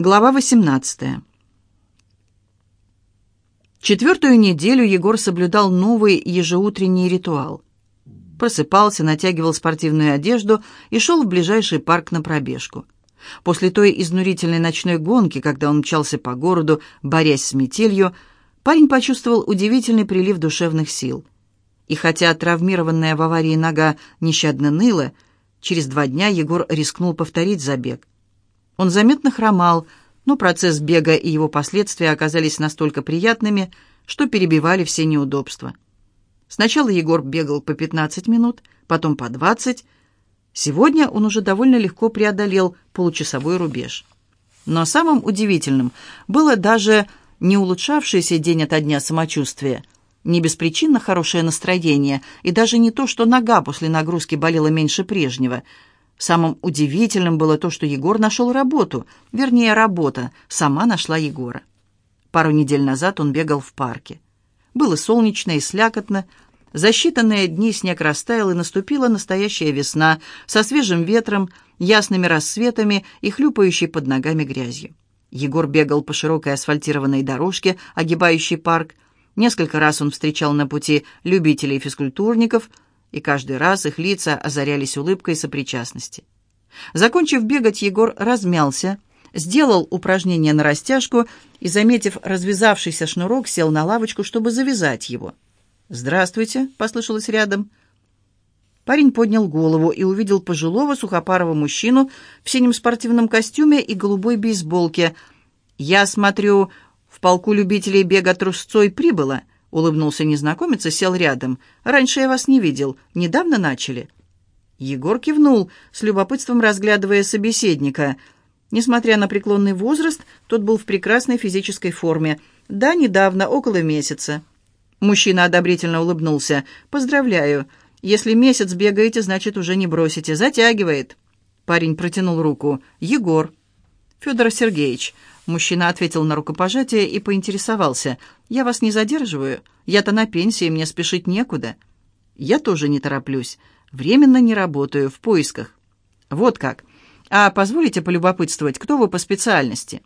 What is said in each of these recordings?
Глава 18. Четвертую неделю Егор соблюдал новый ежеутренний ритуал. Просыпался, натягивал спортивную одежду и шел в ближайший парк на пробежку. После той изнурительной ночной гонки, когда он мчался по городу, борясь с метелью, парень почувствовал удивительный прилив душевных сил. И хотя травмированная в аварии нога нещадно ныла, через два дня Егор рискнул повторить забег. Он заметно хромал, но процесс бега и его последствия оказались настолько приятными, что перебивали все неудобства. Сначала Егор бегал по 15 минут, потом по 20. Сегодня он уже довольно легко преодолел получасовой рубеж. Но самым удивительным было даже не улучшавшееся день ото дня самочувствие, не беспричинно хорошее настроение и даже не то, что нога после нагрузки болела меньше прежнего – Самым удивительным было то, что Егор нашел работу, вернее, работа сама нашла Егора. Пару недель назад он бегал в парке. Было солнечно и слякотно. За считанные дни снег растаял, и наступила настоящая весна со свежим ветром, ясными рассветами и хлюпающей под ногами грязью. Егор бегал по широкой асфальтированной дорожке, огибающей парк. Несколько раз он встречал на пути любителей физкультурников – и каждый раз их лица озарялись улыбкой сопричастности. Закончив бегать, Егор размялся, сделал упражнение на растяжку и, заметив развязавшийся шнурок, сел на лавочку, чтобы завязать его. «Здравствуйте», — послышалось рядом. Парень поднял голову и увидел пожилого сухопарого мужчину в синем спортивном костюме и голубой бейсболке. «Я смотрю, в полку любителей бега трусцой прибыло», Улыбнулся незнакомец и сел рядом. «Раньше я вас не видел. Недавно начали?» Егор кивнул, с любопытством разглядывая собеседника. Несмотря на преклонный возраст, тот был в прекрасной физической форме. «Да, недавно, около месяца». Мужчина одобрительно улыбнулся. «Поздравляю. Если месяц бегаете, значит, уже не бросите. Затягивает». Парень протянул руку. «Егор». «Федор Сергеевич, Мужчина ответил на рукопожатие и поинтересовался. «Я вас не задерживаю. Я-то на пенсии, мне спешить некуда». «Я тоже не тороплюсь. Временно не работаю, в поисках». «Вот как. А позволите полюбопытствовать, кто вы по специальности?»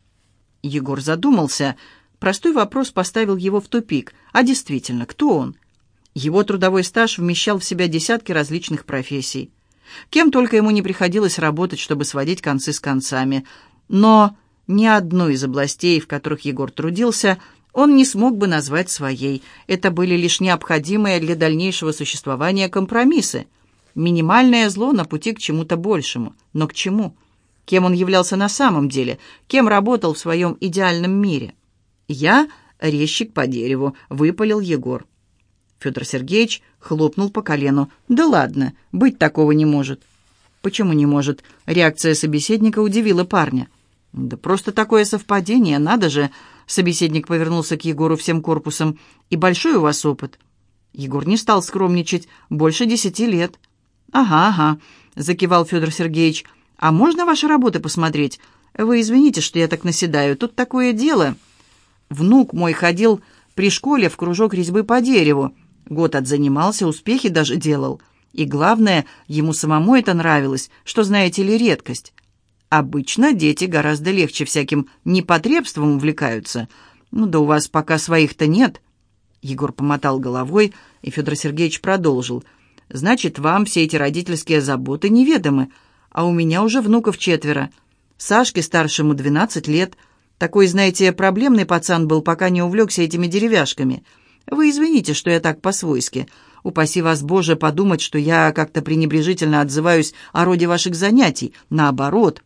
Егор задумался. Простой вопрос поставил его в тупик. А действительно, кто он? Его трудовой стаж вмещал в себя десятки различных профессий. Кем только ему не приходилось работать, чтобы сводить концы с концами. Но ни одной из областей, в которых Егор трудился, он не смог бы назвать своей. Это были лишь необходимые для дальнейшего существования компромиссы. Минимальное зло на пути к чему-то большему. Но к чему? Кем он являлся на самом деле? Кем работал в своем идеальном мире? «Я — резчик по дереву», — выпалил Егор. Федор Сергеевич хлопнул по колену. «Да ладно, быть такого не может». «Почему не может?» Реакция собеседника удивила парня. «Да просто такое совпадение, надо же!» Собеседник повернулся к Егору всем корпусом. «И большой у вас опыт?» Егор не стал скромничать. «Больше десяти лет». «Ага, ага», — закивал Федор Сергеевич. «А можно ваши работы посмотреть? Вы извините, что я так наседаю. Тут такое дело. Внук мой ходил при школе в кружок резьбы по дереву. Год отзанимался, успехи даже делал. И главное, ему самому это нравилось, что, знаете ли, редкость. Обычно дети гораздо легче всяким непотребством увлекаются. Ну да у вас пока своих-то нет. Егор помотал головой, и Федор Сергеевич продолжил. Значит, вам все эти родительские заботы неведомы, а у меня уже внуков четверо. Сашке старшему двенадцать лет. Такой, знаете, проблемный пацан был, пока не увлекся этими деревяшками. Вы извините, что я так по-свойски. Упаси вас, Боже, подумать, что я как-то пренебрежительно отзываюсь о роде ваших занятий. Наоборот,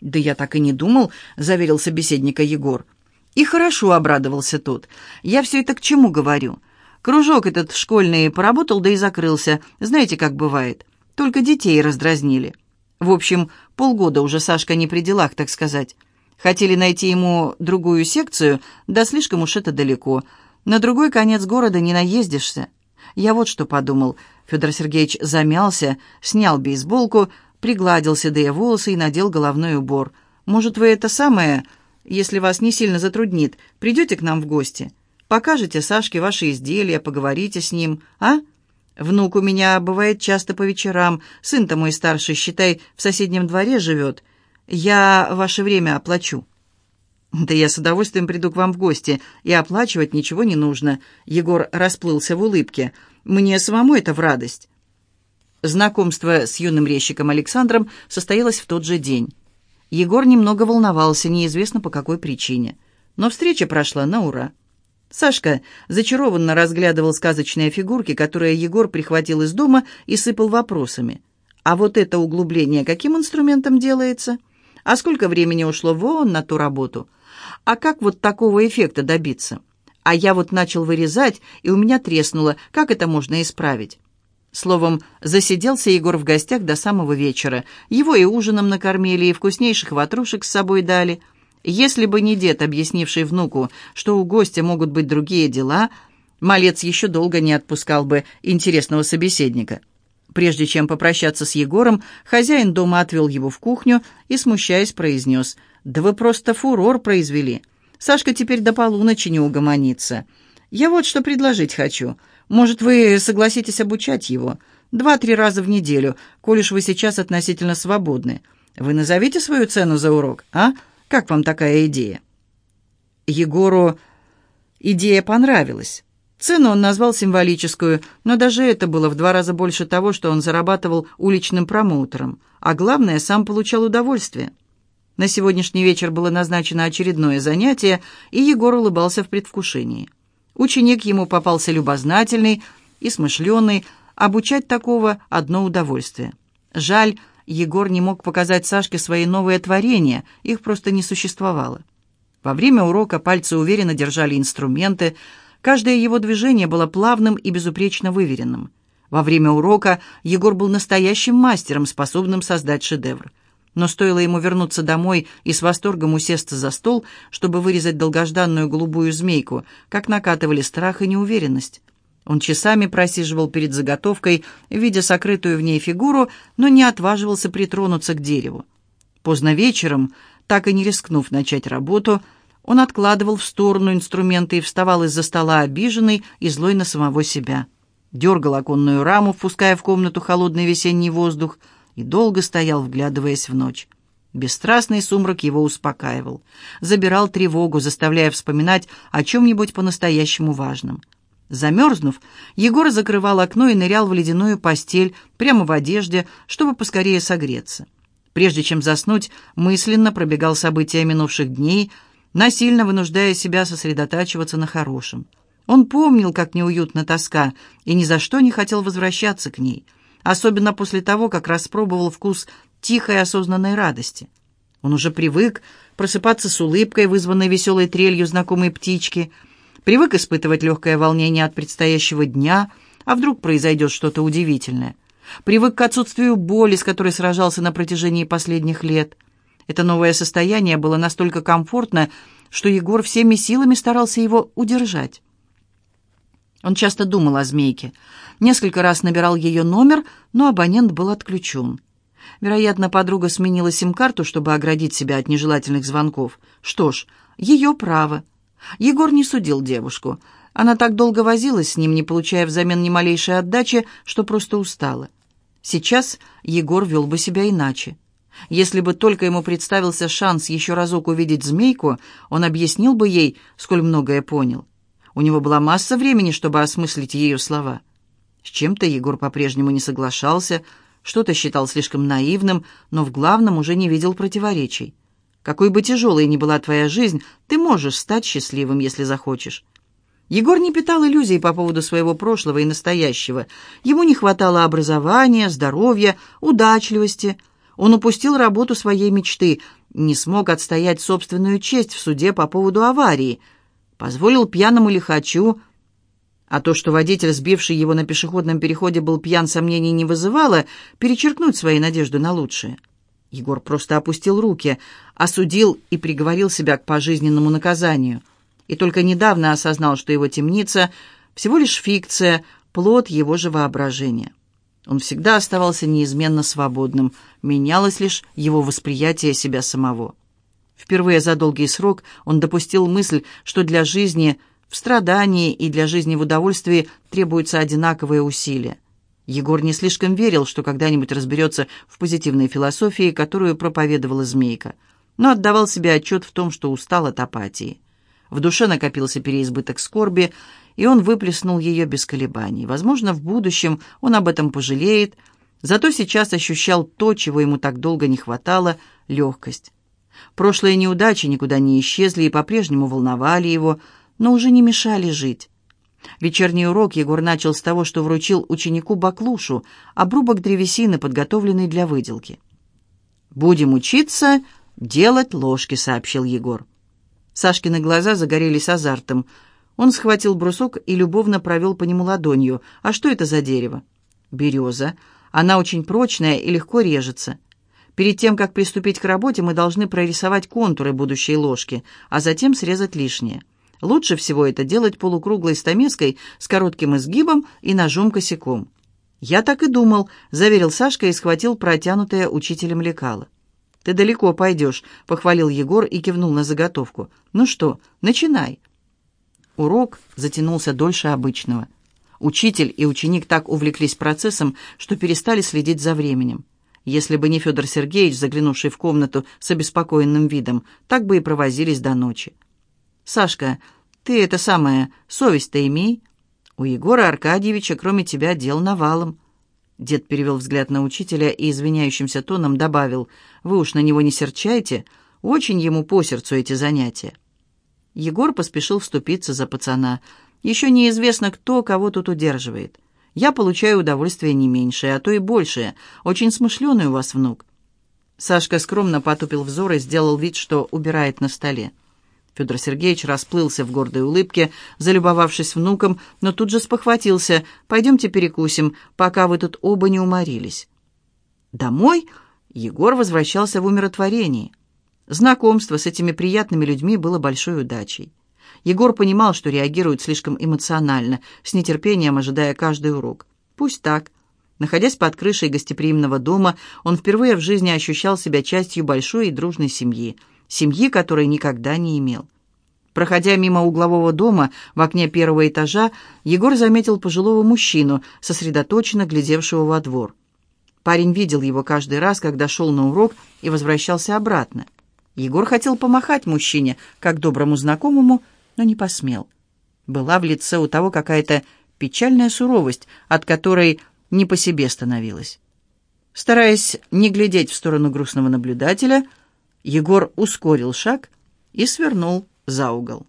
«Да я так и не думал», — заверил собеседника Егор. «И хорошо», — обрадовался тот. «Я все это к чему говорю? Кружок этот школьный поработал, да и закрылся. Знаете, как бывает. Только детей раздразнили. В общем, полгода уже Сашка не при делах, так сказать. Хотели найти ему другую секцию, да слишком уж это далеко. На другой конец города не наездишься. Я вот что подумал». Федор Сергеевич замялся, снял бейсболку, пригладил седые волосы и надел головной убор. «Может, вы это самое, если вас не сильно затруднит, придете к нам в гости? Покажете Сашке ваши изделия, поговорите с ним, а? Внук у меня бывает часто по вечерам, сын-то мой старший, считай, в соседнем дворе живет. «Я ваше время оплачу». «Да я с удовольствием приду к вам в гости, и оплачивать ничего не нужно». Егор расплылся в улыбке. «Мне самому это в радость». Знакомство с юным резчиком Александром состоялось в тот же день. Егор немного волновался, неизвестно по какой причине. Но встреча прошла на ура. Сашка зачарованно разглядывал сказочные фигурки, которые Егор прихватил из дома и сыпал вопросами. «А вот это углубление каким инструментом делается? А сколько времени ушло вон на ту работу? А как вот такого эффекта добиться? А я вот начал вырезать, и у меня треснуло. Как это можно исправить?» Словом, засиделся Егор в гостях до самого вечера. Его и ужином накормили, и вкуснейших ватрушек с собой дали – если бы не дед, объяснивший внуку, что у гостя могут быть другие дела, малец еще долго не отпускал бы интересного собеседника. Прежде чем попрощаться с Егором, хозяин дома отвел его в кухню и, смущаясь, произнес, «Да вы просто фурор произвели. Сашка теперь до полуночи не угомонится. Я вот что предложить хочу. Может, вы согласитесь обучать его? Два-три раза в неделю, коль уж вы сейчас относительно свободны. Вы назовите свою цену за урок, а?» Как вам такая идея?» Егору идея понравилась. Цену он назвал символическую, но даже это было в два раза больше того, что он зарабатывал уличным промоутером, а главное, сам получал удовольствие. На сегодняшний вечер было назначено очередное занятие, и Егор улыбался в предвкушении. Ученик ему попался любознательный и смышленый, обучать такого – одно удовольствие. Жаль, Егор не мог показать Сашке свои новые творения, их просто не существовало. Во время урока пальцы уверенно держали инструменты, каждое его движение было плавным и безупречно выверенным. Во время урока Егор был настоящим мастером, способным создать шедевр. Но стоило ему вернуться домой и с восторгом усесться за стол, чтобы вырезать долгожданную голубую змейку, как накатывали страх и неуверенность. Он часами просиживал перед заготовкой, видя сокрытую в ней фигуру, но не отваживался притронуться к дереву. Поздно вечером, так и не рискнув начать работу, он откладывал в сторону инструменты и вставал из-за стола обиженный и злой на самого себя. Дергал оконную раму, впуская в комнату холодный весенний воздух, и долго стоял, вглядываясь в ночь. Бесстрастный сумрак его успокаивал, забирал тревогу, заставляя вспоминать о чем-нибудь по-настоящему важном — Замерзнув, Егор закрывал окно и нырял в ледяную постель прямо в одежде, чтобы поскорее согреться. Прежде чем заснуть, мысленно пробегал события минувших дней, насильно вынуждая себя сосредотачиваться на хорошем. Он помнил, как неуютна тоска, и ни за что не хотел возвращаться к ней, особенно после того, как распробовал вкус тихой осознанной радости. Он уже привык просыпаться с улыбкой, вызванной веселой трелью знакомой птички — Привык испытывать легкое волнение от предстоящего дня, а вдруг произойдет что-то удивительное. Привык к отсутствию боли, с которой сражался на протяжении последних лет. Это новое состояние было настолько комфортно, что Егор всеми силами старался его удержать. Он часто думал о змейке. Несколько раз набирал ее номер, но абонент был отключен. Вероятно, подруга сменила сим-карту, чтобы оградить себя от нежелательных звонков. Что ж, ее право. Егор не судил девушку. Она так долго возилась с ним, не получая взамен ни малейшей отдачи, что просто устала. Сейчас Егор вел бы себя иначе. Если бы только ему представился шанс еще разок увидеть змейку, он объяснил бы ей, сколь многое понял. У него была масса времени, чтобы осмыслить ее слова. С чем-то Егор по-прежнему не соглашался, что-то считал слишком наивным, но в главном уже не видел противоречий. Какой бы тяжелой ни была твоя жизнь, ты можешь стать счастливым, если захочешь. Егор не питал иллюзий по поводу своего прошлого и настоящего. Ему не хватало образования, здоровья, удачливости. Он упустил работу своей мечты, не смог отстоять собственную честь в суде по поводу аварии, позволил пьяному лихачу, а то, что водитель, сбивший его на пешеходном переходе, был пьян, сомнений не вызывало, перечеркнуть свои надежды на лучшее. Егор просто опустил руки, осудил и приговорил себя к пожизненному наказанию. И только недавно осознал, что его темница — всего лишь фикция, плод его же воображения. Он всегда оставался неизменно свободным, менялось лишь его восприятие себя самого. Впервые за долгий срок он допустил мысль, что для жизни в страдании и для жизни в удовольствии требуются одинаковые усилия. Егор не слишком верил, что когда-нибудь разберется в позитивной философии, которую проповедовала Змейка, но отдавал себе отчет в том, что устал от апатии. В душе накопился переизбыток скорби, и он выплеснул ее без колебаний. Возможно, в будущем он об этом пожалеет, зато сейчас ощущал то, чего ему так долго не хватало — легкость. Прошлые неудачи никуда не исчезли и по-прежнему волновали его, но уже не мешали жить. Вечерний урок Егор начал с того, что вручил ученику баклушу, обрубок древесины, подготовленный для выделки. «Будем учиться делать ложки», — сообщил Егор. Сашкины глаза загорелись азартом. Он схватил брусок и любовно провел по нему ладонью. «А что это за дерево?» «Береза. Она очень прочная и легко режется. Перед тем, как приступить к работе, мы должны прорисовать контуры будущей ложки, а затем срезать лишнее. Лучше всего это делать полукруглой стамеской с коротким изгибом и ножом-косяком. «Я так и думал», — заверил Сашка и схватил протянутое учителем лекало. «Ты далеко пойдешь», — похвалил Егор и кивнул на заготовку. «Ну что, начинай». Урок затянулся дольше обычного. Учитель и ученик так увлеклись процессом, что перестали следить за временем. Если бы не Федор Сергеевич, заглянувший в комнату с обеспокоенным видом, так бы и провозились до ночи. «Сашка, ты это самое, совесть-то имей. У Егора Аркадьевича, кроме тебя, дел навалом». Дед перевел взгляд на учителя и извиняющимся тоном добавил, «Вы уж на него не серчайте, очень ему по сердцу эти занятия». Егор поспешил вступиться за пацана. «Еще неизвестно, кто кого тут удерживает. Я получаю удовольствие не меньшее, а то и большее. Очень смышленый у вас внук». Сашка скромно потупил взор и сделал вид, что убирает на столе. Федор Сергеевич расплылся в гордой улыбке, залюбовавшись внуком, но тут же спохватился. «Пойдемте перекусим, пока вы тут оба не уморились». Домой Егор возвращался в умиротворении. Знакомство с этими приятными людьми было большой удачей. Егор понимал, что реагирует слишком эмоционально, с нетерпением ожидая каждый урок. Пусть так. Находясь под крышей гостеприимного дома, он впервые в жизни ощущал себя частью большой и дружной семьи, семьи, которой никогда не имел. Проходя мимо углового дома в окне первого этажа, Егор заметил пожилого мужчину, сосредоточенно глядевшего во двор. Парень видел его каждый раз, когда шел на урок и возвращался обратно. Егор хотел помахать мужчине, как доброму знакомому, но не посмел. Была в лице у того какая-то печальная суровость, от которой не по себе становилось. Стараясь не глядеть в сторону грустного наблюдателя, Егор ускорил шаг и свернул за угол.